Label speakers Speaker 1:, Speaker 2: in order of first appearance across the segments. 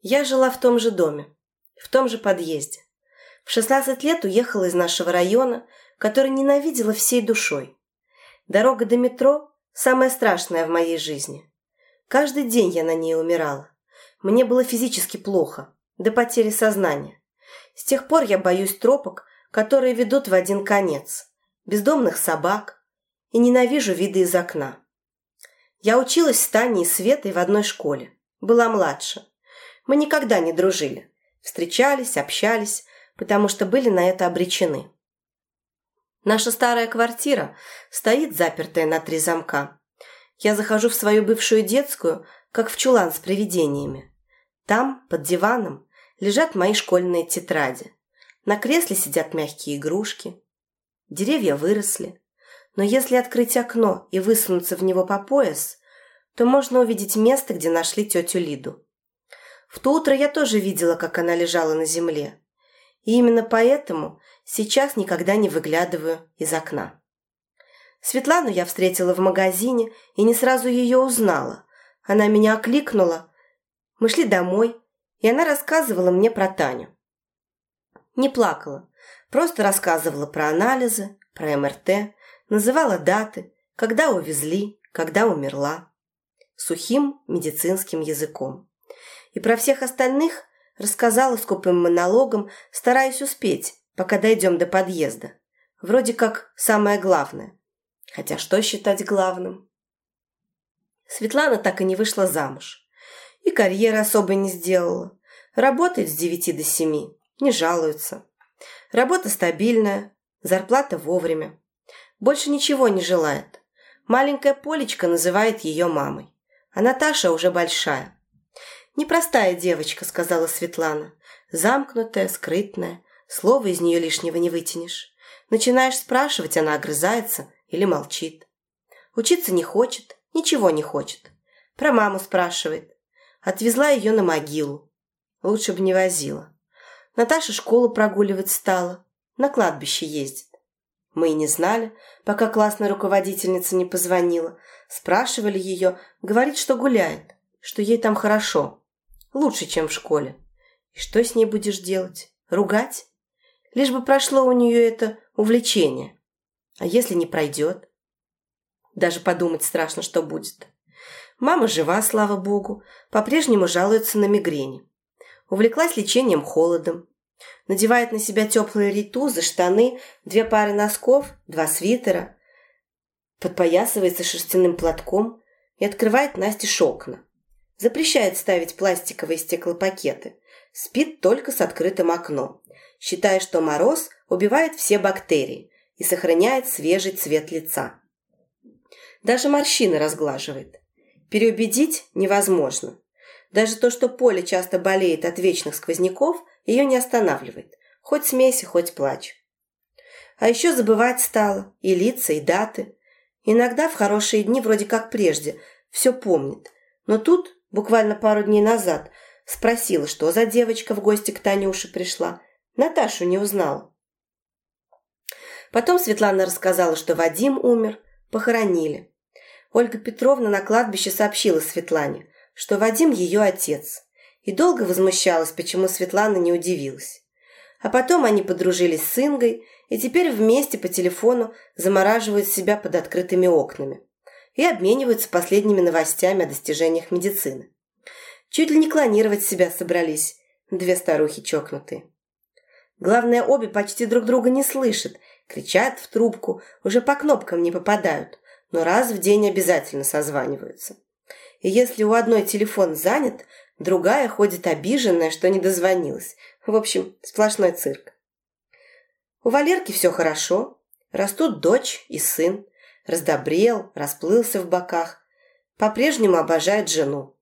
Speaker 1: Я жила в том же доме, в том же подъезде. В 16 лет уехала из нашего района, который ненавидела всей душой. Дорога до метро – самая страшная в моей жизни. Каждый день я на ней умирала. Мне было физически плохо, до потери сознания. С тех пор я боюсь тропок, которые ведут в один конец, бездомных собак, и ненавижу виды из окна. Я училась с Таней и Светой в одной школе, была младше. Мы никогда не дружили, встречались, общались, потому что были на это обречены. Наша старая квартира стоит запертая на три замка. Я захожу в свою бывшую детскую, как в чулан с привидениями. Там, под диваном, лежат мои школьные тетради. На кресле сидят мягкие игрушки. Деревья выросли. Но если открыть окно и высунуться в него по пояс, то можно увидеть место, где нашли тетю Лиду. В то утро я тоже видела, как она лежала на земле. И именно поэтому сейчас никогда не выглядываю из окна. Светлану я встретила в магазине и не сразу ее узнала. Она меня окликнула. Мы шли домой, и она рассказывала мне про Таню. Не плакала, просто рассказывала про анализы, про МРТ, называла даты, когда увезли, когда умерла. Сухим медицинским языком. И про всех остальных Рассказала скупым монологом, стараясь успеть, пока дойдем до подъезда. Вроде как самое главное. Хотя что считать главным? Светлана так и не вышла замуж. И карьеры особо не сделала. Работает с девяти до семи, не жалуется. Работа стабильная, зарплата вовремя. Больше ничего не желает. Маленькая Полечка называет ее мамой. А Наташа уже большая. «Непростая девочка», — сказала Светлана. «Замкнутая, скрытная. Слова из нее лишнего не вытянешь. Начинаешь спрашивать, она огрызается или молчит. Учиться не хочет, ничего не хочет. Про маму спрашивает. Отвезла ее на могилу. Лучше бы не возила. Наташа школу прогуливать стала. На кладбище ездит. Мы и не знали, пока классная руководительница не позвонила. Спрашивали ее, говорит, что гуляет, что ей там хорошо. Лучше, чем в школе. И что с ней будешь делать? Ругать? Лишь бы прошло у нее это увлечение. А если не пройдет? Даже подумать страшно, что будет. Мама жива, слава богу, по-прежнему жалуется на мигрени. Увлеклась лечением холодом. Надевает на себя теплые ритузы, штаны, две пары носков, два свитера. Подпоясывается шерстяным платком и открывает Насте окна. Запрещает ставить пластиковые стеклопакеты. Спит только с открытым окном, считая, что мороз убивает все бактерии и сохраняет свежий цвет лица. Даже морщины разглаживает. Переубедить невозможно. Даже то, что Поля часто болеет от вечных сквозняков, ее не останавливает. Хоть смейся, хоть плачь. А еще забывать стало и лица, и даты. Иногда в хорошие дни вроде как прежде все помнит. Но тут буквально пару дней назад, спросила, что за девочка в гости к Танюше пришла. Наташу не узнала. Потом Светлана рассказала, что Вадим умер, похоронили. Ольга Петровна на кладбище сообщила Светлане, что Вадим ее отец, и долго возмущалась, почему Светлана не удивилась. А потом они подружились с Ингой и теперь вместе по телефону замораживают себя под открытыми окнами и обмениваются последними новостями о достижениях медицины. Чуть ли не клонировать себя собрались, две старухи чокнутые. Главное, обе почти друг друга не слышат, кричат в трубку, уже по кнопкам не попадают, но раз в день обязательно созваниваются. И если у одной телефон занят, другая ходит обиженная, что не дозвонилась. В общем, сплошной цирк. У Валерки все хорошо. Растут дочь и сын раздобрел, расплылся в боках, по-прежнему обожает жену.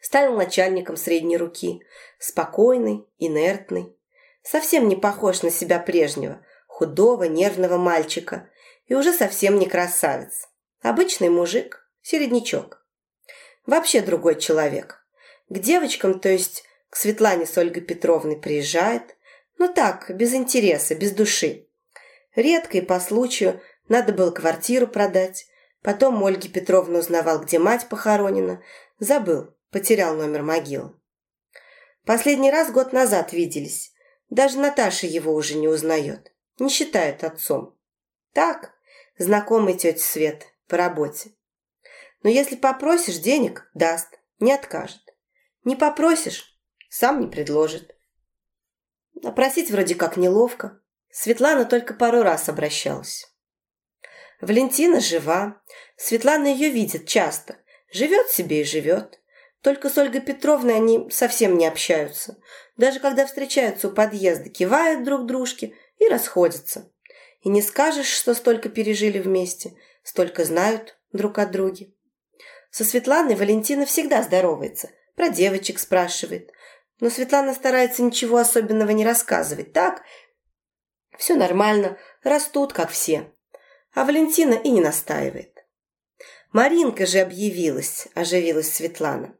Speaker 1: Стал начальником средней руки, спокойный, инертный, совсем не похож на себя прежнего, худого, нервного мальчика и уже совсем не красавец. Обычный мужик, середнячок. Вообще другой человек. К девочкам, то есть к Светлане с Ольгой Петровной приезжает, но так, без интереса, без души. Редко и по случаю надо было квартиру продать. Потом Ольги Петровна узнавал, где мать похоронена. Забыл, потерял номер могилы. Последний раз год назад виделись. Даже Наташа его уже не узнает. Не считает отцом. Так, знакомый тетя Свет по работе. Но если попросишь денег, даст, не откажет. Не попросишь, сам не предложит. А просить вроде как неловко. Светлана только пару раз обращалась. Валентина жива. Светлана ее видит часто. Живет себе и живет. Только с Ольгой Петровной они совсем не общаются. Даже когда встречаются у подъезда, кивают друг дружке и расходятся. И не скажешь, что столько пережили вместе, столько знают друг от друга. Со Светланой Валентина всегда здоровается, про девочек спрашивает. Но Светлана старается ничего особенного не рассказывать. Так, все нормально, растут, как все. А Валентина и не настаивает. Маринка же объявилась, оживилась Светлана.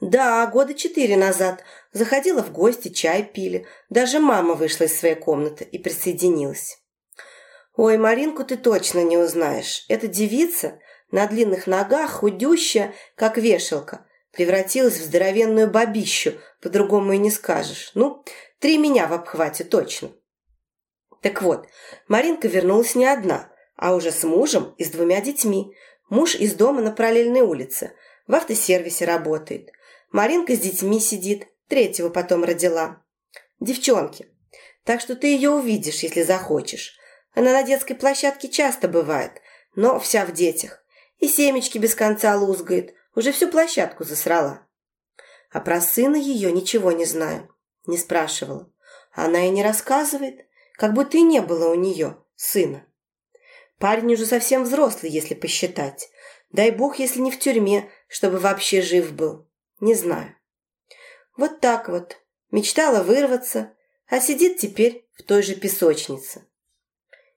Speaker 1: Да, года четыре назад. Заходила в гости, чай пили. Даже мама вышла из своей комнаты и присоединилась. Ой, Маринку ты точно не узнаешь. Эта девица на длинных ногах, худющая, как вешалка, превратилась в здоровенную бабищу, по-другому и не скажешь. Ну, три меня в обхвате точно. Так вот, Маринка вернулась не одна, а уже с мужем и с двумя детьми. Муж из дома на параллельной улице, в автосервисе работает. Маринка с детьми сидит, третьего потом родила. Девчонки. Так что ты ее увидишь, если захочешь. Она на детской площадке часто бывает, но вся в детях. И семечки без конца лузгает, уже всю площадку засрала. А про сына ее ничего не знаю, не спрашивала. Она и не рассказывает как будто и не было у нее сына. Парень уже совсем взрослый, если посчитать. Дай бог, если не в тюрьме, чтобы вообще жив был. Не знаю. Вот так вот. Мечтала вырваться, а сидит теперь в той же песочнице.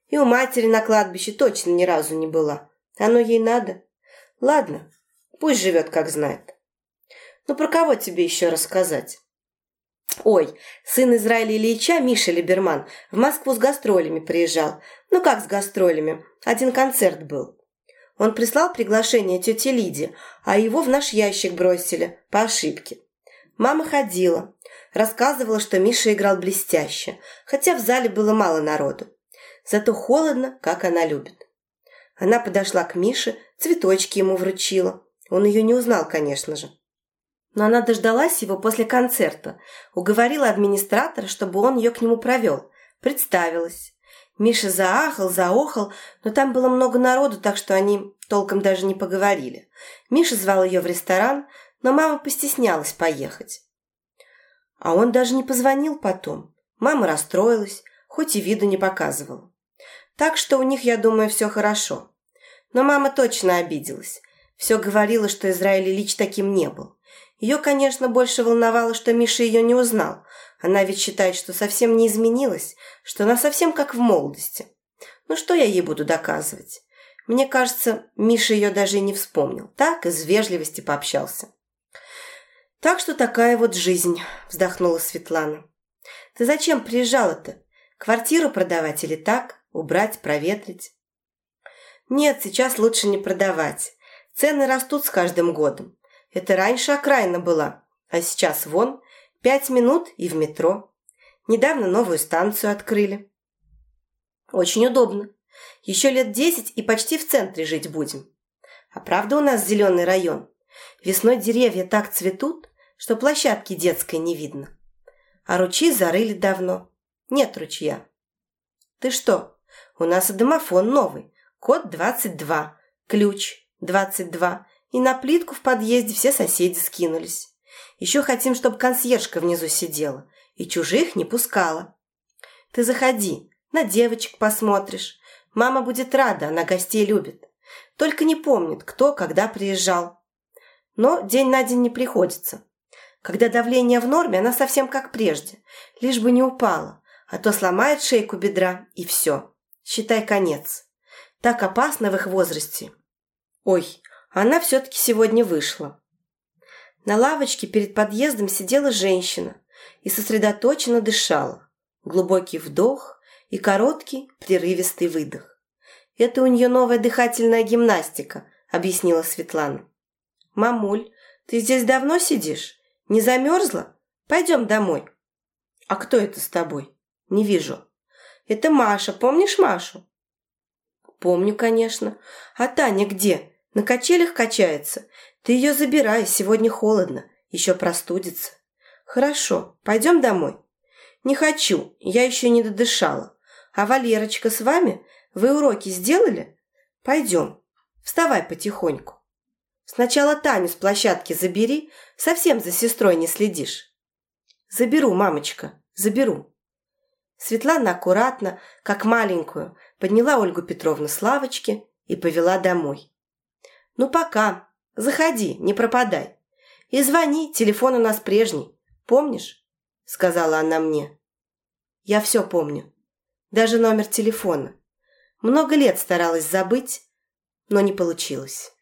Speaker 1: И у матери на кладбище точно ни разу не была. Оно ей надо. Ладно, пусть живет, как знает. Но про кого тебе еще рассказать? Ой, сын Израиля Ильича, Миша Либерман, в Москву с гастролями приезжал. Ну как с гастролями? Один концерт был. Он прислал приглашение тете Лиде, а его в наш ящик бросили, по ошибке. Мама ходила, рассказывала, что Миша играл блестяще, хотя в зале было мало народу. Зато холодно, как она любит. Она подошла к Мише, цветочки ему вручила. Он ее не узнал, конечно же. Но она дождалась его после концерта, уговорила администратора, чтобы он ее к нему провел. Представилась. Миша заахал, заохал, но там было много народу, так что они толком даже не поговорили. Миша звал ее в ресторан, но мама постеснялась поехать. А он даже не позвонил потом. Мама расстроилась, хоть и виду не показывала. Так что у них, я думаю, все хорошо. Но мама точно обиделась. Все говорила, что Израиль Ильич таким не был. Ее, конечно, больше волновало, что Миша ее не узнал. Она ведь считает, что совсем не изменилась, что она совсем как в молодости. Ну что я ей буду доказывать? Мне кажется, Миша ее даже и не вспомнил. Так, из вежливости пообщался. «Так что такая вот жизнь», – вздохнула Светлана. «Ты зачем приезжала-то? Квартиру продавать или так? Убрать, проветрить?» «Нет, сейчас лучше не продавать. Цены растут с каждым годом. Это раньше окраина была, а сейчас вон, пять минут и в метро. Недавно новую станцию открыли. Очень удобно. Еще лет десять и почти в центре жить будем. А правда у нас зеленый район? Весной деревья так цветут, что площадки детской не видно. А ручьи зарыли давно. Нет ручья. Ты что? У нас и домофон новый. Код 22. Ключ 22 и на плитку в подъезде все соседи скинулись. Еще хотим, чтобы консьержка внизу сидела и чужих не пускала. Ты заходи, на девочек посмотришь. Мама будет рада, она гостей любит. Только не помнит, кто когда приезжал. Но день на день не приходится. Когда давление в норме, она совсем как прежде, лишь бы не упала, а то сломает шейку бедра и все. Считай конец. Так опасно в их возрасте. Ой, она все-таки сегодня вышла. На лавочке перед подъездом сидела женщина и сосредоточенно дышала. Глубокий вдох и короткий прерывистый выдох. «Это у нее новая дыхательная гимнастика», — объяснила Светлана. «Мамуль, ты здесь давно сидишь? Не замерзла? Пойдем домой. А кто это с тобой? Не вижу. Это Маша. Помнишь Машу? Помню, конечно. А Таня где? На качелях качается. Ты ее забирай, сегодня холодно. Еще простудится. Хорошо, пойдем домой. Не хочу, я еще не додышала. А Валерочка с вами? Вы уроки сделали? Пойдем. Вставай потихоньку. Сначала Таню с площадки забери, совсем за сестрой не следишь. Заберу, мамочка, заберу. Светлана аккуратно, как маленькую, подняла Ольгу Петровну с лавочки и повела домой. «Ну пока, заходи, не пропадай. И звони, телефон у нас прежний, помнишь?» сказала она мне. «Я все помню, даже номер телефона. Много лет старалась забыть, но не получилось».